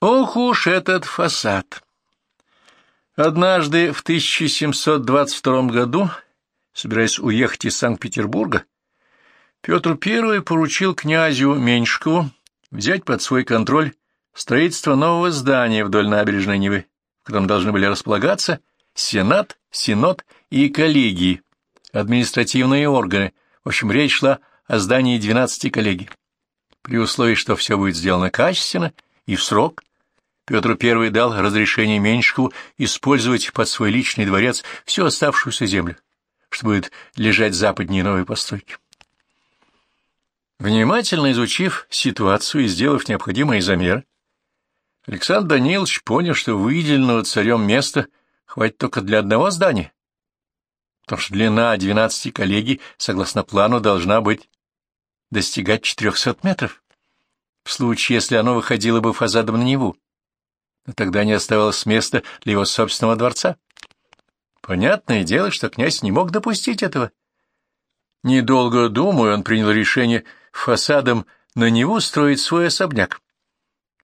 Ох уж этот фасад! Однажды в 1722 году, собираясь уехать из Санкт-Петербурга, Петр I поручил князю Меньшкову взять под свой контроль строительство нового здания вдоль набережной Невы, в котором должны были располагаться Сенат, Синод и коллегии, административные органы. В общем, речь шла о здании 12 коллегий. При условии, что все будет сделано качественно и в срок, Петр I дал разрешение Меньшикову использовать под свой личный дворец всю оставшуюся землю, что будет лежать западнее новой постройки. Внимательно изучив ситуацию и сделав необходимые замеры, Александр Данилович понял, что выделенного царем места хватит только для одного здания, потому что длина двенадцати коллегий, согласно плану, должна быть достигать четырехсот метров, в случае, если оно выходило бы фасадом на Неву но тогда не оставалось места для его собственного дворца. Понятное дело, что князь не мог допустить этого. Недолго думая, он принял решение фасадом на него строить свой особняк,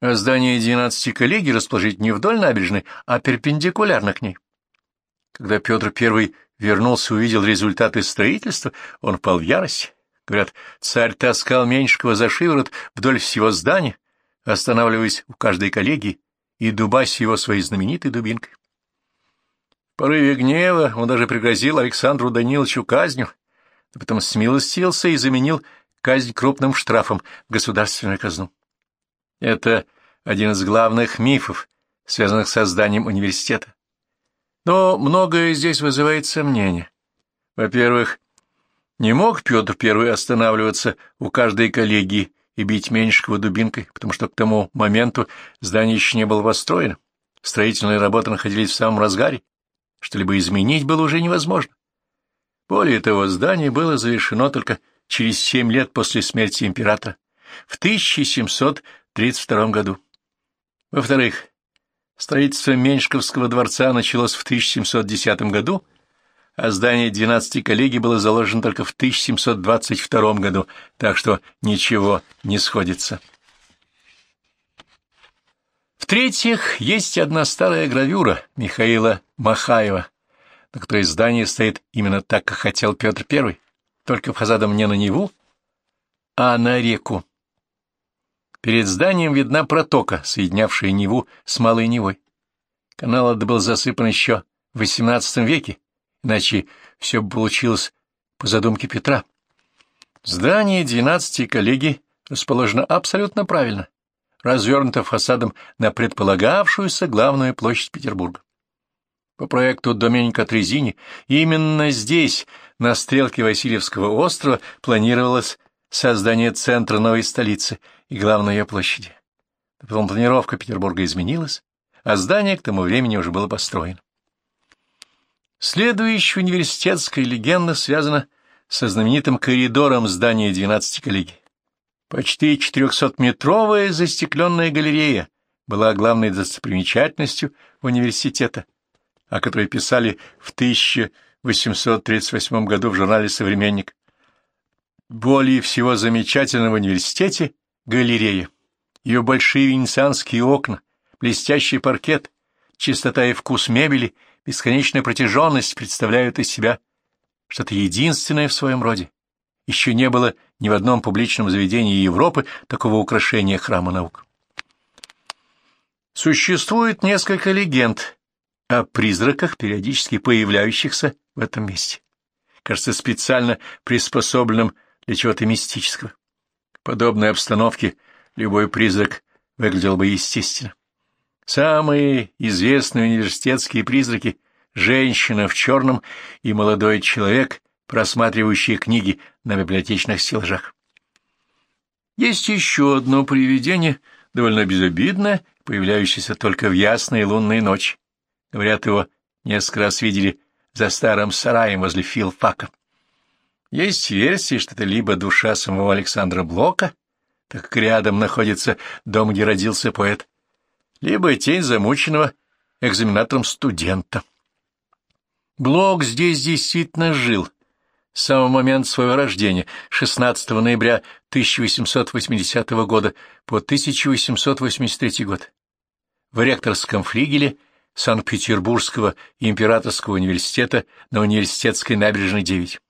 а здание двенадцати коллегий расположить не вдоль набережной, а перпендикулярно к ней. Когда Петр I вернулся и увидел результаты строительства, он впал в ярость. Говорят, царь таскал Меньшикова за шиворот вдоль всего здания, останавливаясь у каждой коллегии, и дубась его своей знаменитой дубинкой. В порыве гнева он даже пригрозил Александру Даниловичу казнью, а потом смилостивился и заменил казнь крупным штрафом в государственную казну. Это один из главных мифов, связанных с созданием университета. Но многое здесь вызывает сомнения. Во-первых, не мог Петр I останавливаться у каждой коллегии и бить Меньшикова дубинкой, потому что к тому моменту здание еще не было построено, строительные работы находились в самом разгаре, что-либо изменить было уже невозможно. Более того, здание было завершено только через семь лет после смерти императора, в 1732 году. Во-вторых, строительство Меньшковского дворца началось в 1710 году, а здание 12 коллегий было заложено только в 1722 году, так что ничего не сходится. В-третьих, есть одна старая гравюра Михаила Махаева, на которой здание стоит именно так, как хотел Петр I, только фасадом не на Неву, а на реку. Перед зданием видна протока, соединявшая Неву с Малой Невой. Канал этот был засыпан еще в XVIII веке, иначе все бы получилось по задумке Петра. Здание двенадцати коллегий расположено абсолютно правильно, развернуто фасадом на предполагавшуюся главную площадь Петербурга. По проекту Доменика Трезини именно здесь, на стрелке Васильевского острова, планировалось создание центра новой столицы и главной ее площади. Потом планировка Петербурга изменилась, а здание к тому времени уже было построено. Следующая университетская легенда связана со знаменитым коридором здания 12 коллегий. Почти 400-метровая застекленная галерея была главной достопримечательностью университета, о которой писали в 1838 году в журнале «Современник». Более всего замечательно в университете — галерея. Ее большие венецианские окна, блестящий паркет, чистота и вкус мебели — бесконечная протяженность представляют из себя что-то единственное в своем роде. Еще не было ни в одном публичном заведении Европы такого украшения храма наук. Существует несколько легенд о призраках, периодически появляющихся в этом месте. Кажется, специально приспособленным для чего-то мистического. В подобной обстановке любой призрак выглядел бы естественно. Самые известные университетские призраки — женщина в черном и молодой человек, просматривающие книги на библиотечных стеллажах. Есть еще одно привидение, довольно безобидное, появляющееся только в ясные лунные ночи. Говорят, его несколько раз видели за старым сараем возле филфака. Есть версия, что это либо душа самого Александра Блока, так как рядом находится дом, где родился поэт, либо тень замученного экзаменатором студента. Блок здесь действительно жил с самого момента своего рождения, 16 ноября 1880 года по 1883 год. в ректорском флигеле Санкт-Петербургского императорского университета на университетской набережной 9,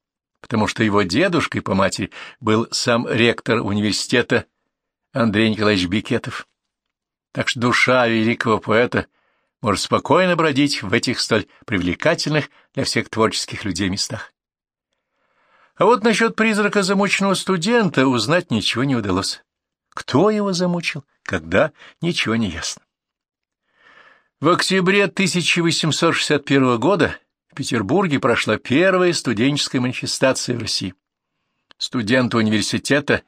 потому что его дедушкой по матери был сам ректор университета Андрей Николаевич Бикетов. Так что душа великого поэта может спокойно бродить в этих столь привлекательных для всех творческих людей местах. А вот насчет призрака замученного студента узнать ничего не удалось. Кто его замучил, когда, ничего не ясно. В октябре 1861 года в Петербурге прошла первая студенческая манифестация в России. Студенты университета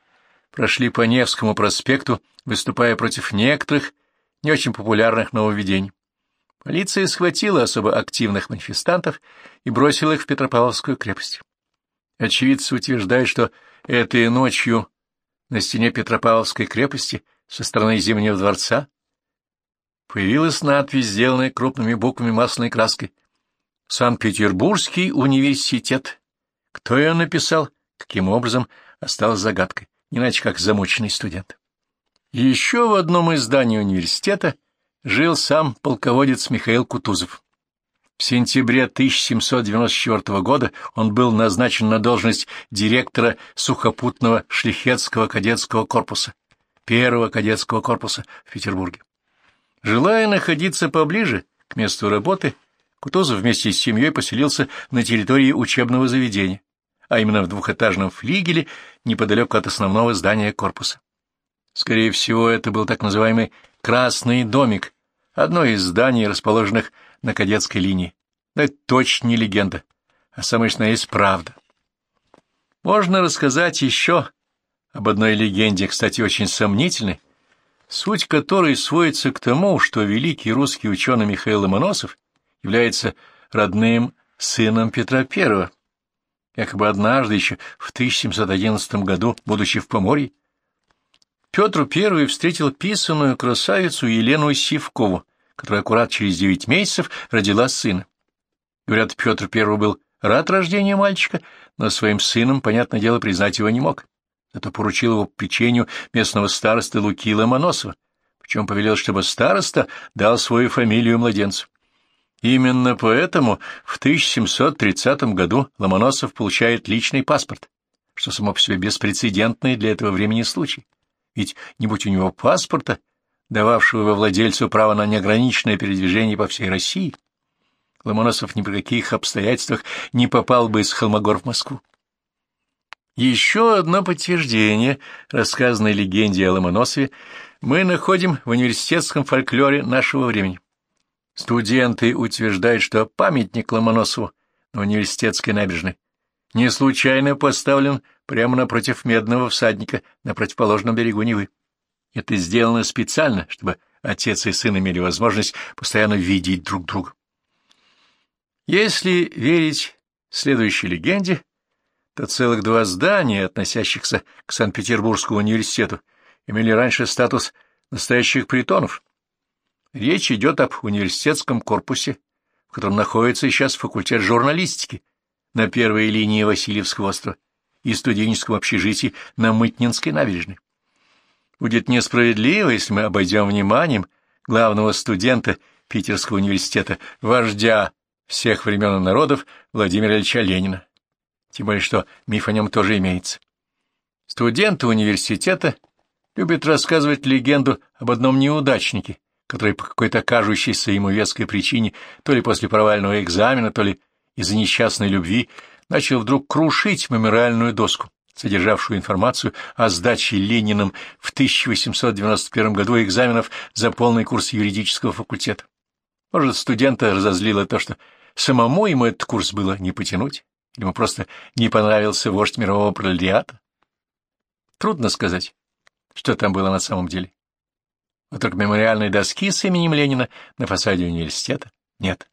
прошли по Невскому проспекту, выступая против некоторых не очень популярных нововведений. Полиция схватила особо активных манифестантов и бросила их в Петропавловскую крепость. Очевидцы утверждают, что этой ночью на стене Петропавловской крепости со стороны Зимнего дворца появилась надпись, сделанная крупными буквами масляной краской. «Санкт-Петербургский университет». Кто ее написал, каким образом, осталось загадкой, иначе как замученный студент. Еще в одном из зданий университета жил сам полководец Михаил Кутузов. В сентябре 1794 года он был назначен на должность директора сухопутного шлихетского кадетского корпуса, первого кадетского корпуса в Петербурге. Желая находиться поближе к месту работы, Кутузов вместе с семьей поселился на территории учебного заведения, а именно в двухэтажном флигеле неподалеку от основного здания корпуса. Скорее всего, это был так называемый «красный домик», одно из зданий, расположенных на кадетской линии. Но это точно не легенда, а самое что есть правда. Можно рассказать еще об одной легенде, кстати, очень сомнительной, суть которой сводится к тому, что великий русский ученый Михаил Ломоносов является родным сыном Петра I. Якобы однажды еще в 1711 году, будучи в Поморье, Петр I встретил писаную красавицу Елену Сивкову, которая аккурат через девять месяцев родила сына. Говорят, Петр I был рад рождению мальчика, но своим сыном, понятное дело, признать его не мог. Зато поручил его печенью местного староста Луки Ломоносова, причем повелел, чтобы староста дал свою фамилию младенцу. Именно поэтому в 1730 году Ломоносов получает личный паспорт, что само по себе беспрецедентный для этого времени случай. Ведь не будь у него паспорта, дававшего его владельцу право на неограниченное передвижение по всей России, Ломоносов ни при каких обстоятельствах не попал бы из Холмогор в Москву. Еще одно подтверждение рассказанной легенде о Ломоносове мы находим в университетском фольклоре нашего времени. Студенты утверждают, что памятник Ломоносову на университетской набережной не случайно поставлен прямо напротив медного всадника на противоположном берегу Невы. Это сделано специально, чтобы отец и сын имели возможность постоянно видеть друг друга. Если верить следующей легенде, то целых два здания, относящихся к Санкт-Петербургскому университету, имели раньше статус настоящих притонов. Речь идет об университетском корпусе, в котором находится сейчас факультет журналистики на первой линии Васильевского острова и студенческом общежитии на Мытнинской набережной. Будет несправедливо, если мы обойдем вниманием главного студента Питерского университета, вождя всех времен и народов Владимира Ильича Ленина. Тем более, что миф о нем тоже имеется. Студенты университета любят рассказывать легенду об одном неудачнике, который по какой-то кажущейся ему веской причине, то ли после провального экзамена, то ли из-за несчастной любви, начал вдруг крушить мемориальную доску, содержавшую информацию о сдаче Лениным в 1891 году экзаменов за полный курс юридического факультета. Может, студента разозлило то, что самому ему этот курс было не потянуть, или ему просто не понравился вождь мирового пролетариата? Трудно сказать, что там было на самом деле. Вот только мемориальной доски с именем Ленина на фасаде университета нет.